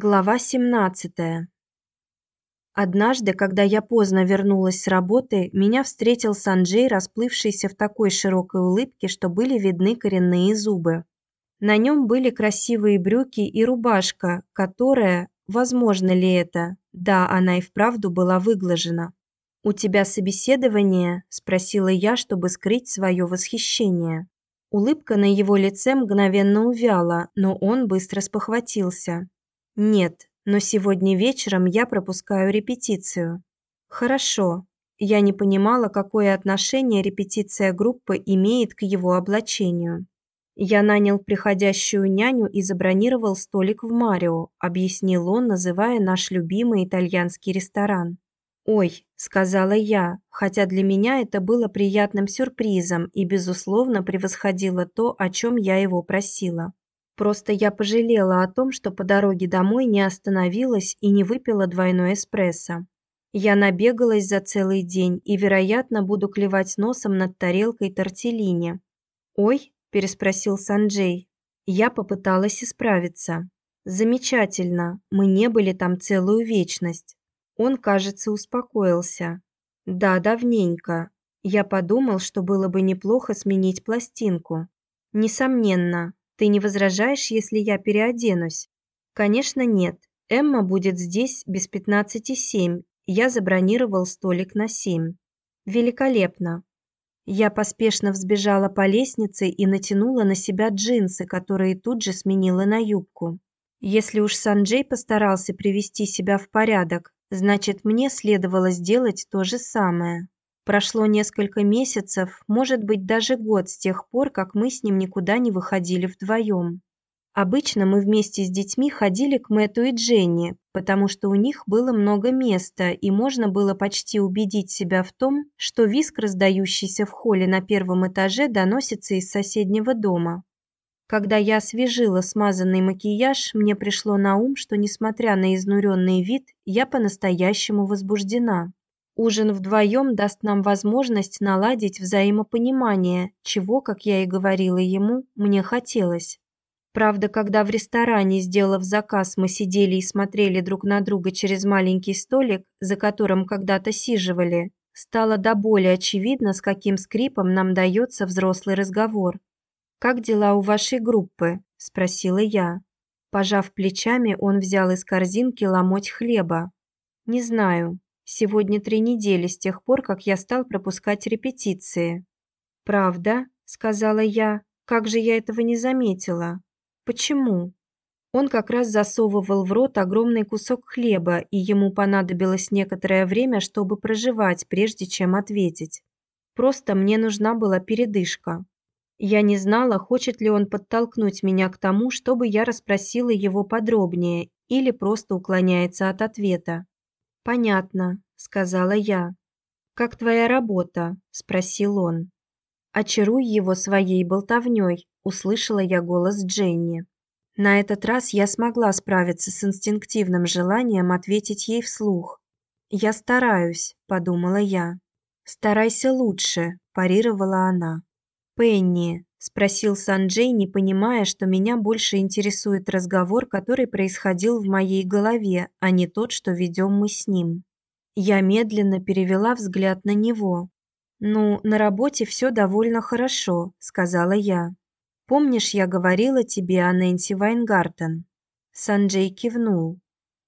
Глава 17. Однажды, когда я поздно вернулась с работы, меня встретил Санджей, расплывшийся в такой широкой улыбке, что были видны коренные зубы. На нем были красивые брюки и рубашка, которая, возможно ли это, да, она и вправду была выглажена. У тебя собеседование, спросила я, чтобы скрыть свое восхищение. Улыбка на его лице мгновенно увяла, но он быстро спохватился. Нет, но сегодня вечером я пропускаю репетицию. Хорошо. Я не понимала, какое отношение репетиция группы имеет к его облачению. Я нанял приходящую няню и забронировал столик в Марио, объяснил он, называя наш любимый итальянский ресторан. Ой, сказала я, хотя для меня это было приятным сюрпризом и безусловно превосходило то, о чем я его просила. Просто я пожалела о том, что по дороге домой не остановилась и не выпила двойной эспрессо. Я набегалась за целый день и, вероятно, буду клевать носом над тарелкой тортеллини. "Ой", переспросил Санджей. Я попыталась исправиться. Замечательно. Мы не были там целую вечность. Он, кажется, успокоился. Да, давненько. Я подумал, что было бы неплохо сменить пластинку. Несомненно, ты не возражаешь, если я переоденусь? Конечно, нет. Эмма будет здесь без пятнадцати семь. Я забронировал столик на семь. Великолепно. Я поспешно взбежала по лестнице и натянула на себя джинсы, которые тут же сменила на юбку. Если уж Санджей постарался привести себя в порядок, значит, мне следовало сделать то же самое. Прошло несколько месяцев, может быть, даже год с тех пор, как мы с ним никуда не выходили вдвоем. Обычно мы вместе с детьми ходили к Мэту и Дженни, потому что у них было много места, и можно было почти убедить себя в том, что визг, раздающийся в холле на первом этаже, доносится из соседнего дома. Когда я освежила смазанный макияж, мне пришло на ум, что несмотря на изнуренный вид, я по-настоящему возбуждена. Ужин вдвоем даст нам возможность наладить взаимопонимание, чего, как я и говорила ему, мне хотелось. Правда, когда в ресторане, сделав заказ, мы сидели и смотрели друг на друга через маленький столик, за которым когда-то сиживали, стало до боли очевидно, с каким скрипом нам дается взрослый разговор. Как дела у вашей группы? спросила я. Пожав плечами, он взял из корзинки ломоть хлеба. Не знаю, Сегодня три недели с тех пор, как я стал пропускать репетиции. Правда? сказала я. Как же я этого не заметила? Почему? Он как раз засовывал в рот огромный кусок хлеба, и ему понадобилось некоторое время, чтобы прожевать, прежде чем ответить. Просто мне нужна была передышка. Я не знала, хочет ли он подтолкнуть меня к тому, чтобы я расспросила его подробнее, или просто уклоняется от ответа. Понятно, сказала я. Как твоя работа? спросил он. Очаруй его своей болтовней, услышала я голос Дженни. На этот раз я смогла справиться с инстинктивным желанием ответить ей вслух. Я стараюсь, подумала я. Старайся лучше, парировала она. Пенни, спросил Санджей, не понимая, что меня больше интересует разговор, который происходил в моей голове, а не тот, что ведем мы с ним. Я медленно перевела взгляд на него. Ну, на работе все довольно хорошо, сказала я. Помнишь, я говорила тебе о Нэнси Вайнгартен? Санджей кивнул.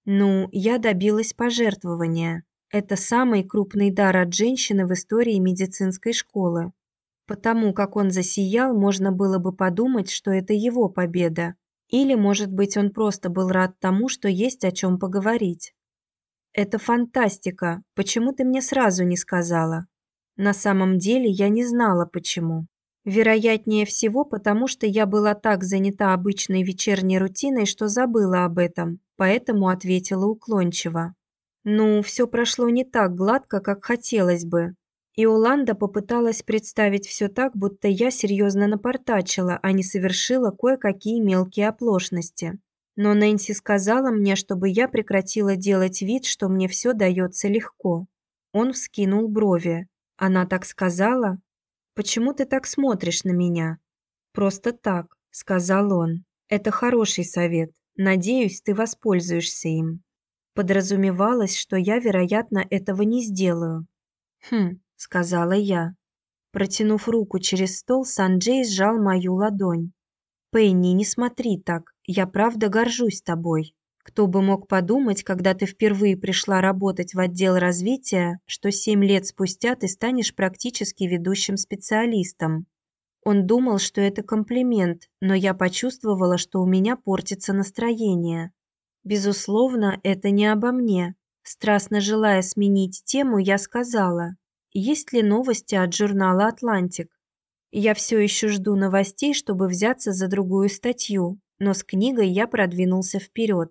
Ну, я добилась пожертвования. Это самый крупный дар от женщины в истории медицинской школы. Потому как он засиял, можно было бы подумать, что это его победа. Или, может быть, он просто был рад тому, что есть о чем поговорить. Это фантастика. Почему ты мне сразу не сказала? На самом деле я не знала почему. Вероятнее всего, потому что я была так занята обычной вечерней рутиной, что забыла об этом, поэтому ответила уклончиво. Ну, все прошло не так гладко, как хотелось бы. И Оланда попыталась представить все так, будто я серьезно напортачила, а не совершила кое-какие мелкие оплошности. Но Нэнси сказала мне, чтобы я прекратила делать вид, что мне все дается легко. Он вскинул брови. Она так сказала? Почему ты так смотришь на меня? Просто так, сказал он. Это хороший совет. Надеюсь, ты воспользуешься им. Подразумевалось, что я, вероятно, этого не сделаю. Хм, сказала я. Протянув руку через стол, Санджей сжал мою ладонь. Пенни, не смотри так. Я правда горжусь тобой. Кто бы мог подумать, когда ты впервые пришла работать в отдел развития, что семь лет спустя ты станешь практически ведущим специалистом. Он думал, что это комплимент, но я почувствовала, что у меня портится настроение. Безусловно, это не обо мне. Страстно желая сменить тему, я сказала: "Есть ли новости от журнала Атлантик?" Я все еще жду новостей, чтобы взяться за другую статью, но с книгой я продвинулся вперед.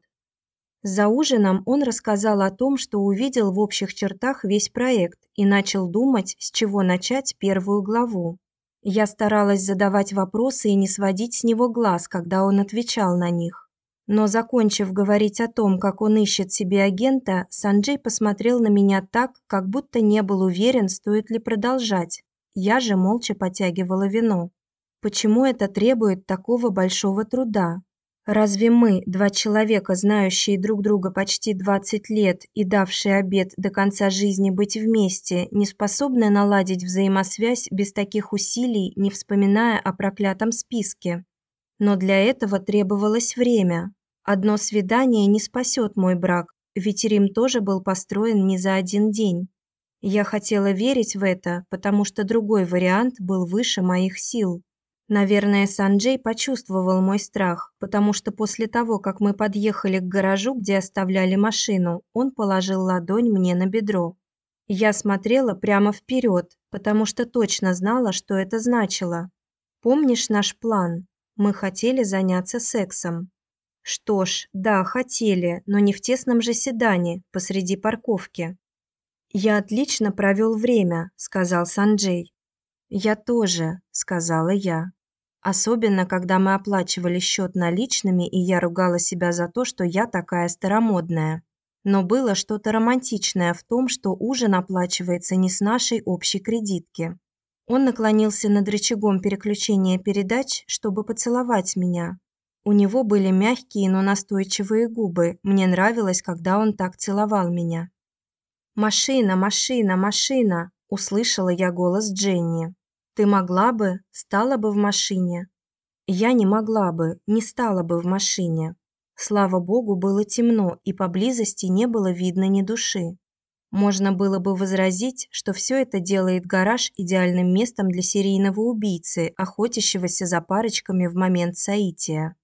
За ужином он рассказал о том, что увидел в общих чертах весь проект и начал думать, с чего начать первую главу. Я старалась задавать вопросы и не сводить с него глаз, когда он отвечал на них. Но закончив говорить о том, как он ищет себе агента, Санджей посмотрел на меня так, как будто не был уверен, стоит ли продолжать. Я же молча потягивала вино. Почему это требует такого большого труда? Разве мы, два человека, знающие друг друга почти 20 лет и давшие обет до конца жизни быть вместе, не способны наладить взаимосвязь без таких усилий, не вспоминая о проклятом списке? Но для этого требовалось время. Одно свидание не спасет мой брак, ведь Рим тоже был построен не за один день. Я хотела верить в это, потому что другой вариант был выше моих сил. Наверное, Санджей почувствовал мой страх, потому что после того, как мы подъехали к гаражу, где оставляли машину, он положил ладонь мне на бедро. Я смотрела прямо вперед, потому что точно знала, что это значило. Помнишь наш план? Мы хотели заняться сексом. Что ж, да, хотели, но не в тесном же седане посреди парковки. Я отлично провел время, сказал Санджей. Я тоже, сказала я. Особенно, когда мы оплачивали счет наличными, и я ругала себя за то, что я такая старомодная. Но было что-то романтичное в том, что ужин оплачивается не с нашей общей кредитки. Он наклонился над рычагом переключения передач, чтобы поцеловать меня. У него были мягкие, но настойчивые губы. Мне нравилось, когда он так целовал меня. Машина, машина, машина, услышала я голос Дженни. Ты могла бы, стала бы в машине. Я не могла бы, не стала бы в машине. Слава богу, было темно, и поблизости не было видно ни души. Можно было бы возразить, что все это делает гараж идеальным местом для серийного убийцы, охотящегося за парочками в момент соития.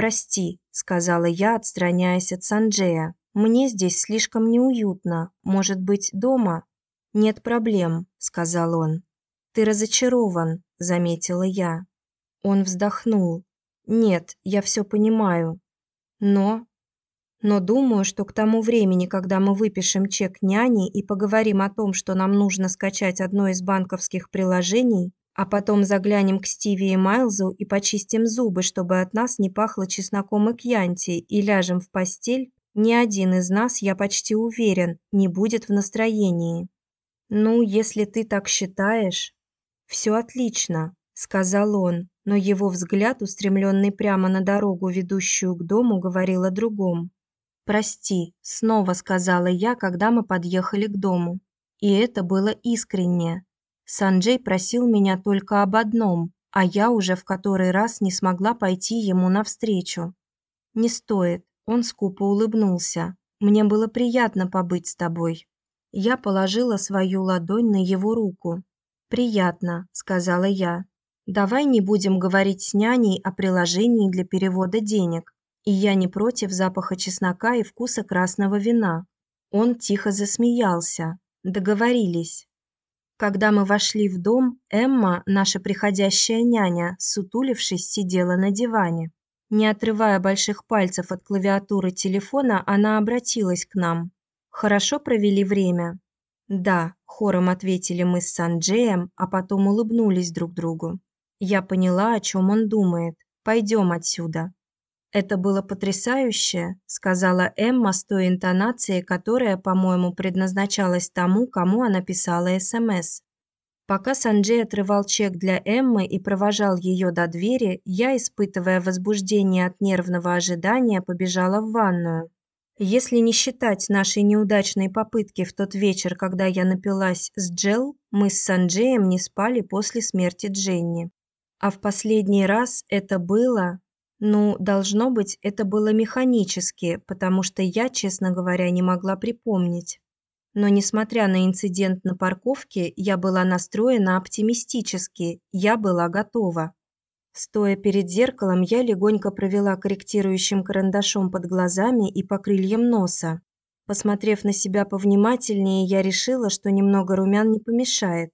"Прости", сказала я, отстраняясь от Санджея. "Мне здесь слишком неуютно. Может быть, дома?" "Нет проблем", сказал он. Ты разочарован, заметила я. Он вздохнул. Нет, я все понимаю. Но но думаю, что к тому времени, когда мы выпишем чек няне и поговорим о том, что нам нужно скачать одно из банковских приложений, а потом заглянем к Стиви и Майлзу и почистим зубы, чтобы от нас не пахло чесноком и кьянти, и ляжем в постель, ни один из нас, я почти уверен, не будет в настроении. Ну, если ты так считаешь, все отлично, сказал он, но его взгляд, устремленный прямо на дорогу, ведущую к дому, говорил о другом. Прости, снова сказала я, когда мы подъехали к дому. И это было искренне. Санджей просил меня только об одном, а я уже в который раз не смогла пойти ему навстречу. Не стоит, он скупо улыбнулся. Мне было приятно побыть с тобой. Я положила свою ладонь на его руку. Приятно, сказала я. Давай не будем говорить с няней о приложении для перевода денег. И я не против запаха чеснока и вкуса красного вина. Он тихо засмеялся. Договорились. Когда мы вошли в дом, Эмма, наша приходящая няня, сутулившись, сидела на диване. Не отрывая больших пальцев от клавиатуры телефона, она обратилась к нам. Хорошо провели время. Да, хором ответили мы с Санджеем, а потом улыбнулись друг другу. Я поняла, о чем он думает. Пойдем отсюда. Это было потрясающе, сказала Эмма с той интонацией, которая, по-моему, предназначалась тому, кому она писала СМС. Пока Санджей отрывал чек для Эммы и провожал ее до двери, я, испытывая возбуждение от нервного ожидания, побежала в ванную. Если не считать нашей неудачной попытки в тот вечер, когда я напилась с Джел, мы с Санджеем не спали после смерти Дженни. А в последний раз это было, ну, должно быть, это было механически, потому что я, честно говоря, не могла припомнить. Но несмотря на инцидент на парковке, я была настроена оптимистически, я была готова. Стоя перед зеркалом, я легонько провела корректирующим карандашом под глазами и по крыльям носа. Посмотрев на себя повнимательнее, я решила, что немного румян не помешает.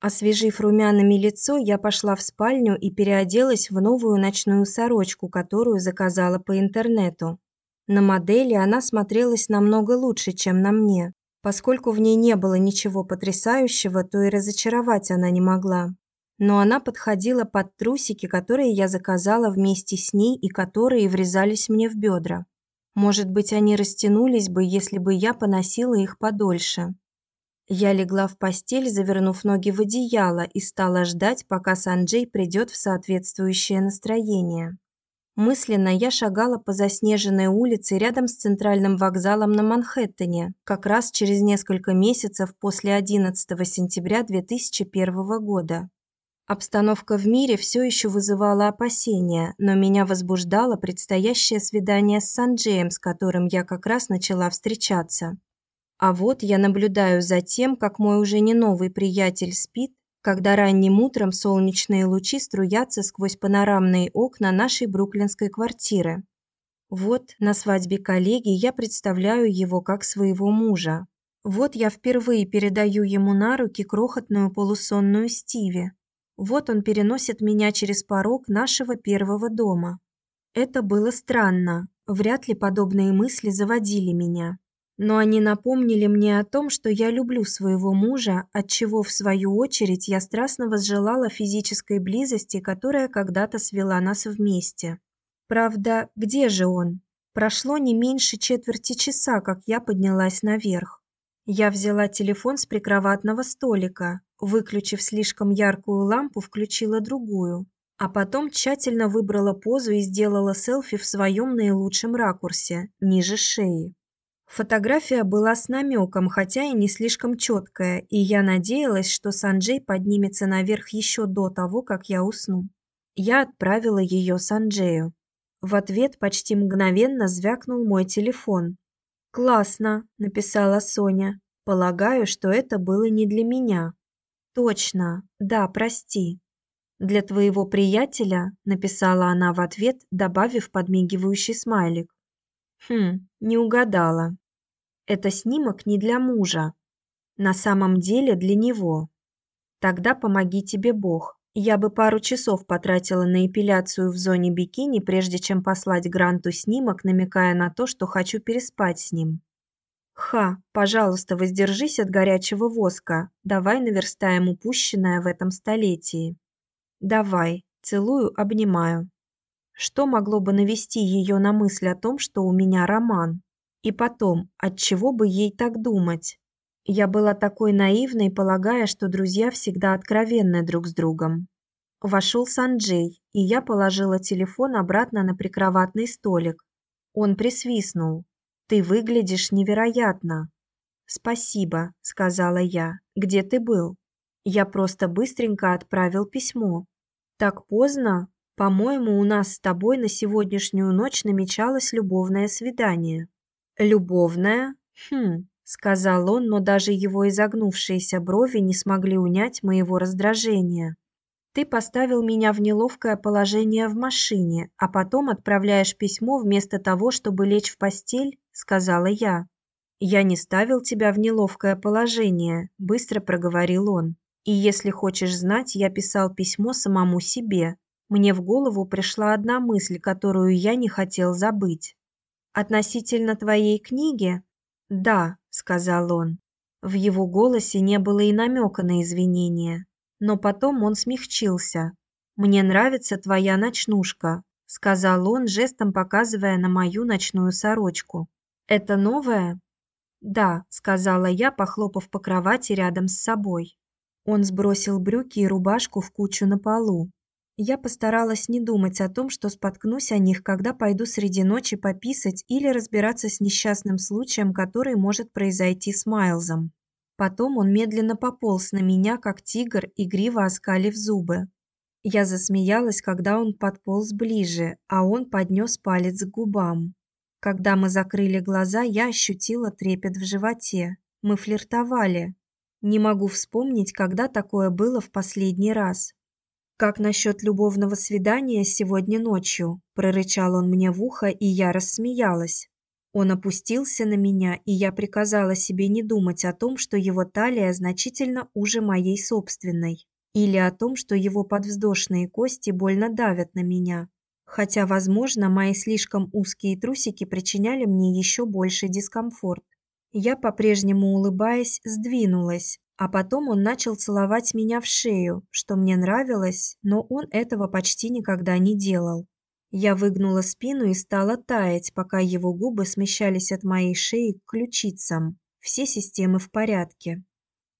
Освежив румянами лицо, я пошла в спальню и переоделась в новую ночную сорочку, которую заказала по интернету. На модели она смотрелась намного лучше, чем на мне. Поскольку в ней не было ничего потрясающего, то и разочаровать она не могла. Но она подходила под трусики, которые я заказала вместе с ней и которые врезались мне в бедра. Может быть, они растянулись бы, если бы я поносила их подольше. Я легла в постель, завернув ноги в одеяло и стала ждать, пока Санджей придет в соответствующее настроение. Мысленно я шагала по заснеженной улице рядом с центральным вокзалом на Манхэттене, как раз через несколько месяцев после 11 сентября 2001 года. Обстановка в мире все еще вызывала опасения, но меня возбуждало предстоящее свидание с Санджеем, с которым я как раз начала встречаться. А вот я наблюдаю за тем, как мой уже не новый приятель спит, когда ранним утром солнечные лучи струятся сквозь панорамные окна нашей бруклинской квартиры. Вот на свадьбе коллеги я представляю его как своего мужа. Вот я впервые передаю ему на руки крохотную полусонную Стиви. Вот он переносит меня через порог нашего первого дома. Это было странно. Вряд ли подобные мысли заводили меня но они напомнили мне о том, что я люблю своего мужа, от чего в свою очередь я страстно возжелала физической близости, которая когда-то свела нас вместе. Правда, где же он? Прошло не меньше четверти часа, как я поднялась наверх. Я взяла телефон с прикроватного столика, выключив слишком яркую лампу, включила другую, а потом тщательно выбрала позу и сделала селфи в своем наилучшем ракурсе, ниже шеи. Фотография была с намеком, хотя и не слишком четкая, и я надеялась, что Санджей поднимется наверх еще до того, как я усну. Я отправила ее Санджею. В ответ почти мгновенно звякнул мой телефон. «Классно», – написала Соня. «Полагаю, что это было не для меня». «Точно. Да, прости». «Для твоего приятеля», – написала она в ответ, добавив подмигивающий смайлик. Хм, не угадала. Это снимок не для мужа. На самом деле для него. Тогда помоги тебе Бог. Я бы пару часов потратила на эпиляцию в зоне бикини, прежде чем послать Гранту снимок, намекая на то, что хочу переспать с ним. Ха, пожалуйста, воздержись от горячего воска. Давай наверстаем упущенное в этом столетии. Давай. Целую, обнимаю. Что могло бы навести ее на мысль о том, что у меня роман? И потом, от чего бы ей так думать? Я была такой наивной, полагая, что друзья всегда откровенны друг с другом. Вошел Санджей, и я положила телефон обратно на прикроватный столик. Он присвистнул. Ты выглядишь невероятно. Спасибо, сказала я. Где ты был? Я просто быстренько отправил письмо. Так поздно? По-моему, у нас с тобой на сегодняшнюю ночь намечалось любовное свидание. Любовное? Хм, сказал он, но даже его изогнувшиеся брови не смогли унять моего раздражения. Ты поставил меня в неловкое положение в машине, а потом отправляешь письмо вместо того, чтобы лечь в постель, сказала я. Я не ставил тебя в неловкое положение, быстро проговорил он. И если хочешь знать, я писал письмо самому себе, мне в голову пришла одна мысль, которую я не хотел забыть. Относительно твоей книги? Да, сказал он. В его голосе не было и намека на извинение, но потом он смягчился. Мне нравится твоя ночнушка, сказал он, жестом показывая на мою ночную сорочку. Это новая? Да, сказала я, похлопав по кровати рядом с собой. Он сбросил брюки и рубашку в кучу на полу. Я постаралась не думать о том, что споткнусь о них, когда пойду среди ночи пописать или разбираться с несчастным случаем, который может произойти с Майлзом. Потом он медленно пополз на меня, как тигр, игриво оскалив зубы. Я засмеялась, когда он подполз ближе, а он поднес палец к губам. Когда мы закрыли глаза, я ощутила трепет в животе. Мы флиртовали. Не могу вспомнить, когда такое было в последний раз. Как насчет любовного свидания сегодня ночью? прорычал он мне в ухо, и я рассмеялась. Он опустился на меня, и я приказала себе не думать о том, что его талия значительно уже моей собственной, или о том, что его подвздошные кости больно давят на меня. Хотя, возможно, мои слишком узкие трусики причиняли мне еще больше дискомфорт. Я по-прежнему улыбаясь, сдвинулась, а потом он начал целовать меня в шею, что мне нравилось, но он этого почти никогда не делал. Я выгнула спину и стала таять, пока его губы смещались от моей шеи к ключицам. Все системы в порядке.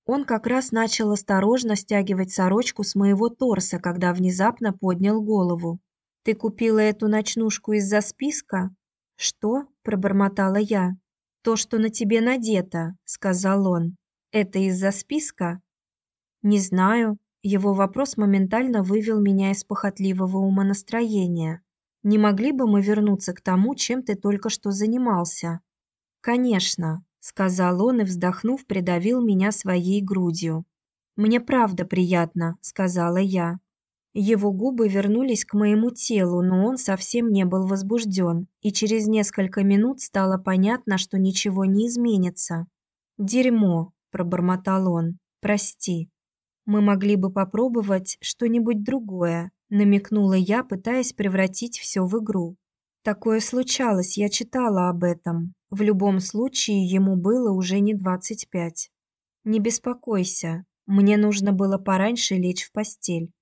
Он как раз начал осторожно стягивать сорочку с моего торса, когда внезапно поднял голову. Ты купила эту ночнушку из-за списка? Что? пробормотала я. То, что на тебе надето, сказал он. Это из-за списка? Не знаю. Его вопрос моментально вывел меня из похотливого умонастроения. Не могли бы мы вернуться к тому, чем ты только что занимался? Конечно, сказал он и вздохнув, придавил меня своей грудью. Мне правда приятно, сказала я. Его губы вернулись к моему телу, но он совсем не был возбужден, и через несколько минут стало понятно, что ничего не изменится. "Дерьмо", пробормотал он. "Прости. Мы могли бы попробовать что-нибудь другое", намекнула я, пытаясь превратить все в игру. Такое случалось, я читала об этом. В любом случае ему было уже не двадцать пять. Не беспокойся, мне нужно было пораньше лечь в постель.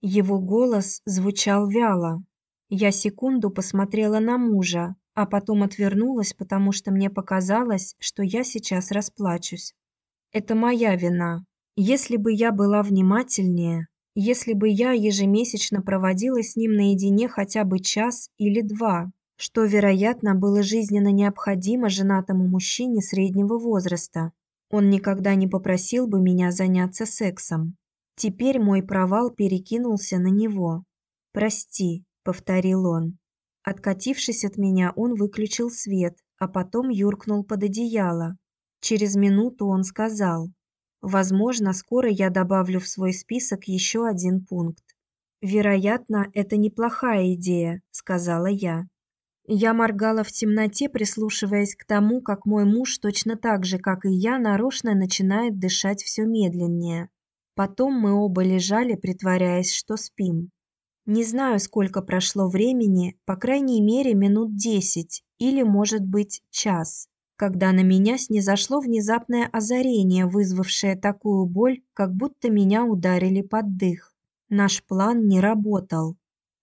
Его голос звучал вяло. Я секунду посмотрела на мужа, а потом отвернулась, потому что мне показалось, что я сейчас расплачусь. Это моя вина. Если бы я была внимательнее, если бы я ежемесячно проводила с ним наедине хотя бы час или два, что, вероятно, было жизненно необходимо женатому мужчине среднего возраста, он никогда не попросил бы меня заняться сексом. Теперь мой провал перекинулся на него. "Прости", повторил он. Откатившись от меня, он выключил свет, а потом юркнул под одеяло. Через минуту он сказал: "Возможно, скоро я добавлю в свой список еще один пункт. Вероятно, это неплохая идея", сказала я. Я моргала в темноте, прислушиваясь к тому, как мой муж точно так же, как и я, нарочно начинает дышать все медленнее. Потом мы оба лежали, притворяясь, что спим. Не знаю, сколько прошло времени, по крайней мере, минут десять или, может быть, час, когда на меня снизошло внезапное озарение, вызвавшее такую боль, как будто меня ударили под дых. Наш план не работал.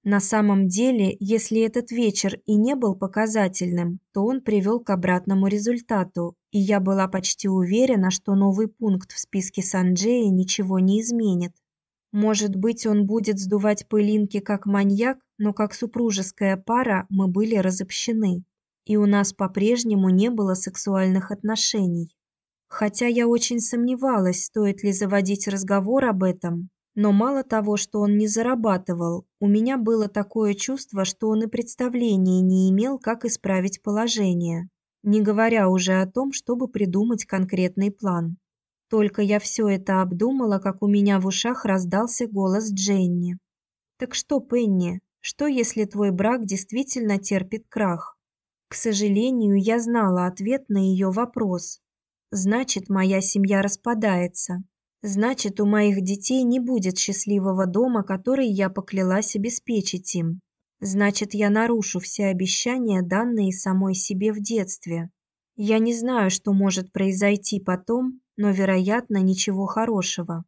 На самом деле, если этот вечер и не был показательным, то он привел к обратному результату, и я была почти уверена, что новый пункт в списке Санджея ничего не изменит. Может быть, он будет сдувать пылинки как маньяк, но как супружеская пара мы были разобщены, и у нас по-прежнему не было сексуальных отношений. Хотя я очень сомневалась, стоит ли заводить разговор об этом, но мало того, что он не зарабатывал, у меня было такое чувство, что он и представления не имел, как исправить положение, не говоря уже о том, чтобы придумать конкретный план. Только я все это обдумала, как у меня в ушах раздался голос Дженни. Так что, Пенни, что если твой брак действительно терпит крах? К сожалению, я знала ответ на ее вопрос. Значит, моя семья распадается. Значит, у моих детей не будет счастливого дома, который я поклялась обеспечить им. Значит, я нарушу все обещания, данные самой себе в детстве. Я не знаю, что может произойти потом, но, вероятно, ничего хорошего.